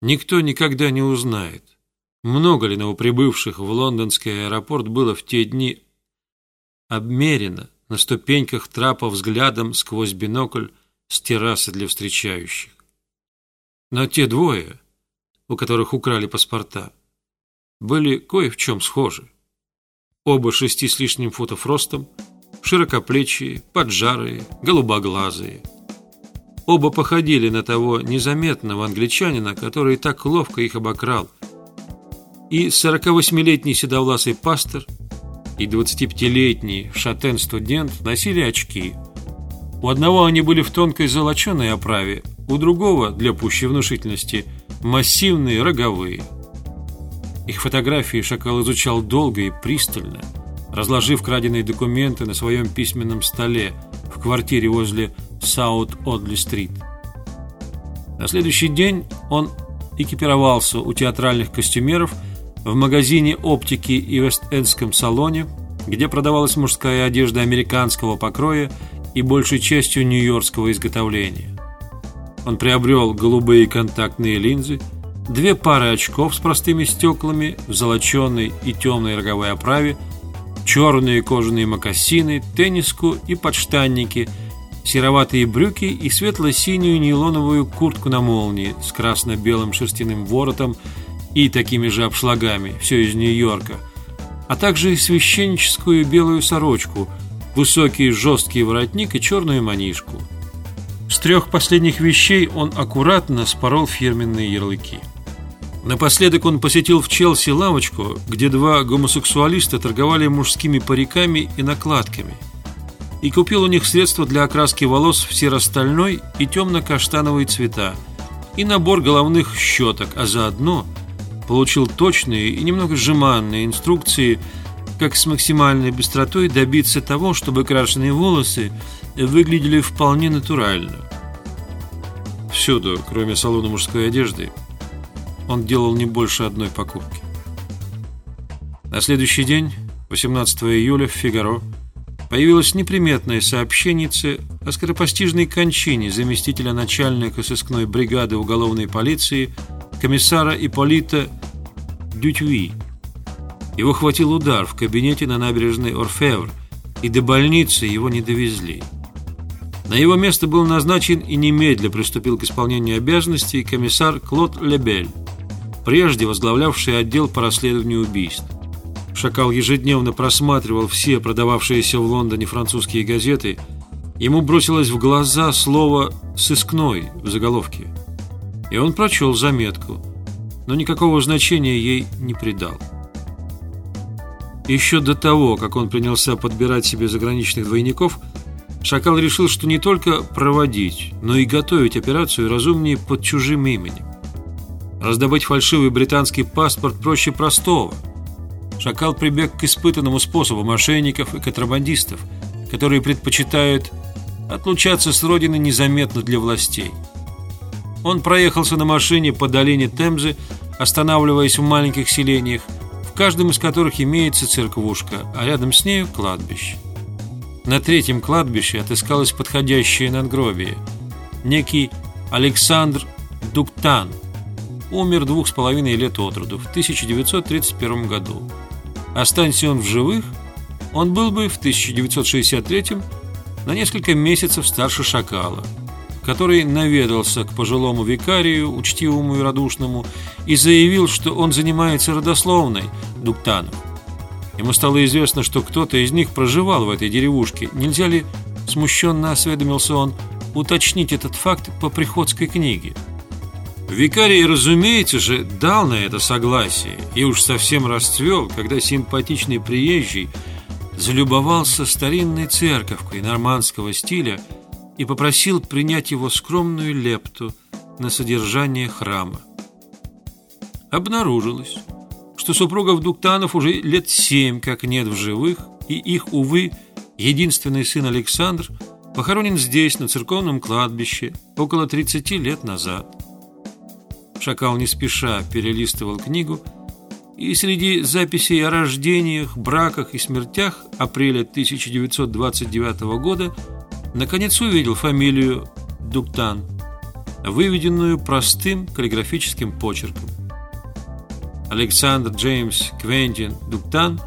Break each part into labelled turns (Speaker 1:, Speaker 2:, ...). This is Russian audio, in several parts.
Speaker 1: Никто никогда не узнает, много ли новоприбывших в лондонский аэропорт было в те дни обмерено на ступеньках трапа взглядом сквозь бинокль с террасы для встречающих. Но те двое, у которых украли паспорта, были кое в чем схожи. Оба шести с лишним футов ростом, широкоплечие, поджарые, голубоглазые. Оба походили на того незаметного англичанина, который так ловко их обокрал. И 48-летний седовласый пастор, и 25-летний шатен-студент носили очки. У одного они были в тонкой золоченой оправе, у другого, для пущей внушительности, массивные роговые. Их фотографии Шакал изучал долго и пристально, разложив краденые документы на своем письменном столе в квартире возле Саут-Одли-стрит. На следующий день он экипировался у театральных костюмеров в магазине оптики и Вест-Эндском салоне, где продавалась мужская одежда американского покроя и большей частью нью-йоркского изготовления. Он приобрел голубые контактные линзы, две пары очков с простыми стеклами в золоченой и темной роговой оправе, черные кожаные мокасины, тенниску и подштанники, сероватые брюки и светло-синюю нейлоновую куртку на молнии с красно-белым шерстяным воротом и такими же обшлагами, все из Нью-Йорка, а также священническую белую сорочку, высокий жесткий воротник и черную манишку. С трех последних вещей он аккуратно спорол фирменные ярлыки. Напоследок он посетил в Челси лавочку, где два гомосексуалиста торговали мужскими париками и накладками, и купил у них средства для окраски волос в серо-стальной и темно-каштановые цвета, и набор головных щеток, а заодно получил точные и немного жеманные инструкции, как с максимальной быстротой добиться того, чтобы крашеные волосы выглядели вполне натурально. Всюду, кроме салона мужской одежды, он делал не больше одной покупки. На следующий день, 18 июля, в «Фигаро», появилось неприметное сообщение о скоропостижной кончине заместителя начальника сыскной бригады уголовной полиции комиссара Ипполита Дютюи. Его хватил удар в кабинете на набережной Орфевр, и до больницы его не довезли. На его место был назначен и немедля приступил к исполнению обязанностей комиссар Клод Лебель прежде возглавлявший отдел по расследованию убийств. Шакал ежедневно просматривал все продававшиеся в Лондоне французские газеты. Ему бросилось в глаза слово «сыскной» в заголовке. И он прочел заметку, но никакого значения ей не придал. Еще до того, как он принялся подбирать себе заграничных двойников, Шакал решил, что не только проводить, но и готовить операцию разумнее под чужим именем. Раздобыть фальшивый британский паспорт проще простого. Шакал прибег к испытанному способу мошенников и контрабандистов, которые предпочитают отлучаться с родины незаметно для властей. Он проехался на машине по долине Темзы, останавливаясь в маленьких селениях, в каждом из которых имеется церквушка, а рядом с нею кладбище. На третьем кладбище отыскалось подходящее надгробие. Некий Александр Дуктан – умер двух с половиной лет от роду в 1931 году. Останься он в живых, он был бы в 1963 на несколько месяцев старше Шакала, который наведался к пожилому викарию, учтивому и радушному, и заявил, что он занимается родословной Дуктанов. Ему стало известно, что кто-то из них проживал в этой деревушке. Нельзя ли, смущенно осведомился он, уточнить этот факт по приходской книге? Викарий, разумеется же, дал на это согласие и уж совсем расцвел, когда симпатичный приезжий залюбовался старинной церковкой нормандского стиля и попросил принять его скромную лепту на содержание храма. Обнаружилось, что супругов Дуктанов уже лет семь как нет в живых, и их, увы, единственный сын Александр похоронен здесь, на церковном кладбище, около 30 лет назад. Шакал не спеша перелистывал книгу, и среди записей о рождениях, браках и смертях апреля 1929 года наконец увидел фамилию Дуктан. выведенную простым каллиграфическим почерком. Александр Джеймс Квентин Дуктан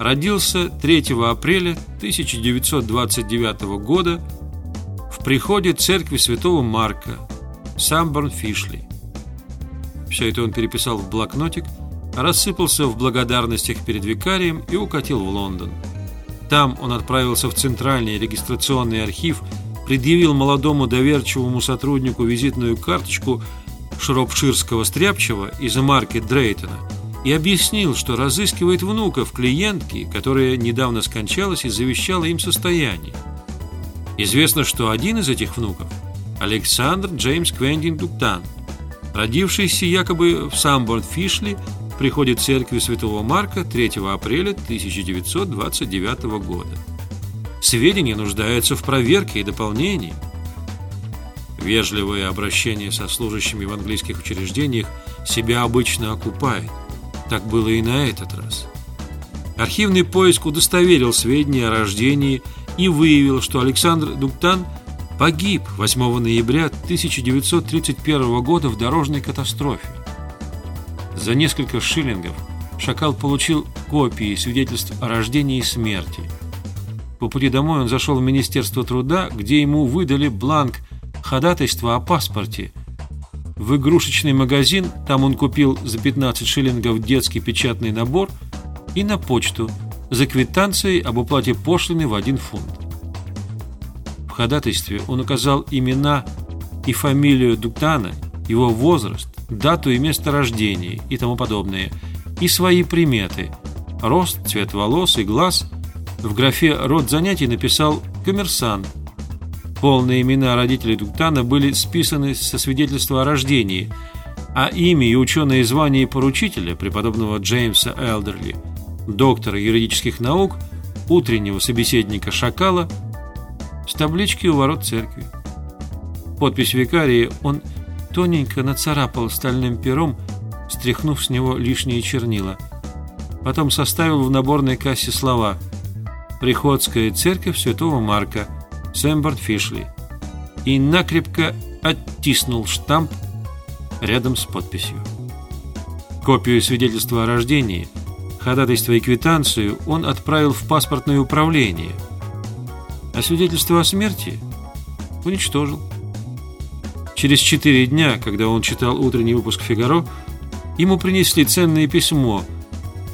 Speaker 1: родился 3 апреля 1929 года в приходе церкви святого Марка, Самборн-Фишли. Все это он переписал в блокнотик, рассыпался в благодарностях перед викарием и укатил в Лондон. Там он отправился в Центральный регистрационный архив, предъявил молодому доверчивому сотруднику визитную карточку шропширского стряпчего из марки Дрейтона и объяснил, что разыскивает внуков клиентки, которая недавно скончалась и завещала им состояние. Известно, что один из этих внуков – Александр Джеймс Квентин Дуктан, родившийся якобы в Самборн-Фишли приходе церкви Святого Марка 3 апреля 1929 года. Сведения нуждаются в проверке и дополнении. Вежливое обращение со служащими в английских учреждениях себя обычно окупает. Так было и на этот раз. Архивный поиск удостоверил сведения о рождении и выявил, что Александр Дуктан погиб 8 ноября 1931 года в дорожной катастрофе. За несколько шиллингов Шакал получил копии свидетельств о рождении и смерти. По пути домой он зашел в Министерство труда, где ему выдали бланк ходатайства о паспорте. В игрушечный магазин, там он купил за 15 шиллингов детский печатный набор и на почту за квитанцией об уплате пошлины в один фунт. Ходатайстве он указал имена и фамилию Дуктана, его возраст, дату и место рождения и тому подобное, и свои приметы – рост, цвет волос и глаз. В графе «Род занятий» написал «коммерсант». Полные имена родителей Дуктана были списаны со свидетельства о рождении, а имя и ученое звание поручителя, преподобного Джеймса Элдерли, доктора юридических наук, утреннего собеседника Шакала, с таблички у ворот церкви. Подпись викарии он тоненько нацарапал стальным пером, стряхнув с него лишние чернила. Потом составил в наборной кассе слова «Приходская церковь святого Марка, Сэмборд Фишли» и накрепко оттиснул штамп рядом с подписью. Копию свидетельства о рождении, ходатайство и квитанцию он отправил в паспортное управление, а свидетельство о смерти уничтожил. Через четыре дня, когда он читал утренний выпуск «Фигаро», ему принесли ценное письмо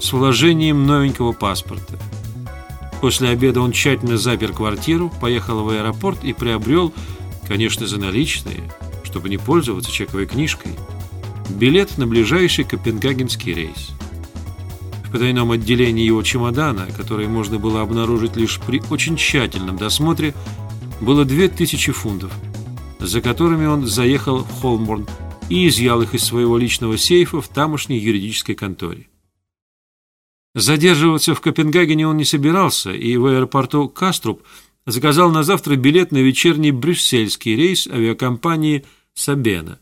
Speaker 1: с вложением новенького паспорта. После обеда он тщательно запер квартиру, поехал в аэропорт и приобрел, конечно, за наличные, чтобы не пользоваться чековой книжкой, билет на ближайший копенгагенский рейс. Потайном отделении его чемодана, который можно было обнаружить лишь при очень тщательном досмотре, было 2000 фунтов – за которыми он заехал в Холмборн и изъял их из своего личного сейфа в тамошней юридической конторе. Задерживаться в Копенгагене он не собирался, и в аэропорту Каструб заказал на завтра билет на вечерний брюссельский рейс авиакомпании «Сабена».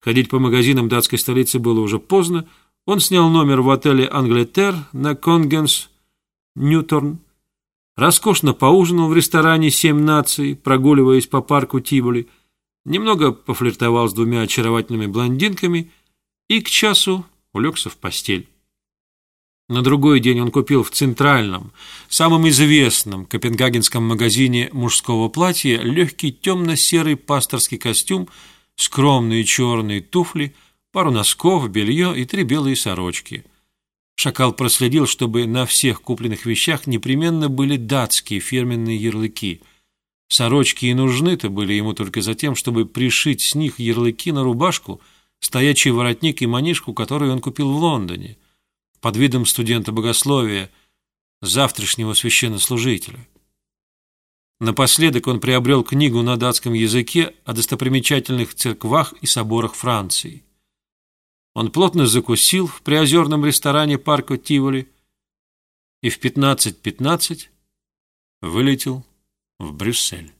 Speaker 1: Ходить по магазинам датской столицы было уже поздно, он снял номер в отеле «Англетер» на Конгенс, Ньюторн, роскошно поужинал в ресторане «Семь наций», прогуливаясь по парку Тиболи, немного пофлиртовал с двумя очаровательными блондинками и к часу улегся в постель. На другой день он купил в центральном, самом известном копенгагенском магазине мужского платья легкий темно-серый пасторский костюм, скромные черные туфли, пару носков, белье и три белые сорочки – Шакал проследил, чтобы на всех купленных вещах непременно были датские фирменные ярлыки. Сорочки и нужны-то были ему только за тем, чтобы пришить с них ярлыки на рубашку, стоячий воротник и манишку, которую он купил в Лондоне, под видом студента богословия, завтрашнего священнослужителя. Напоследок он приобрел книгу на датском языке о достопримечательных церквах и соборах Франции. Он плотно закусил в приозерном ресторане парка Тиволи и в 15.15 .15 вылетел в Брюссель.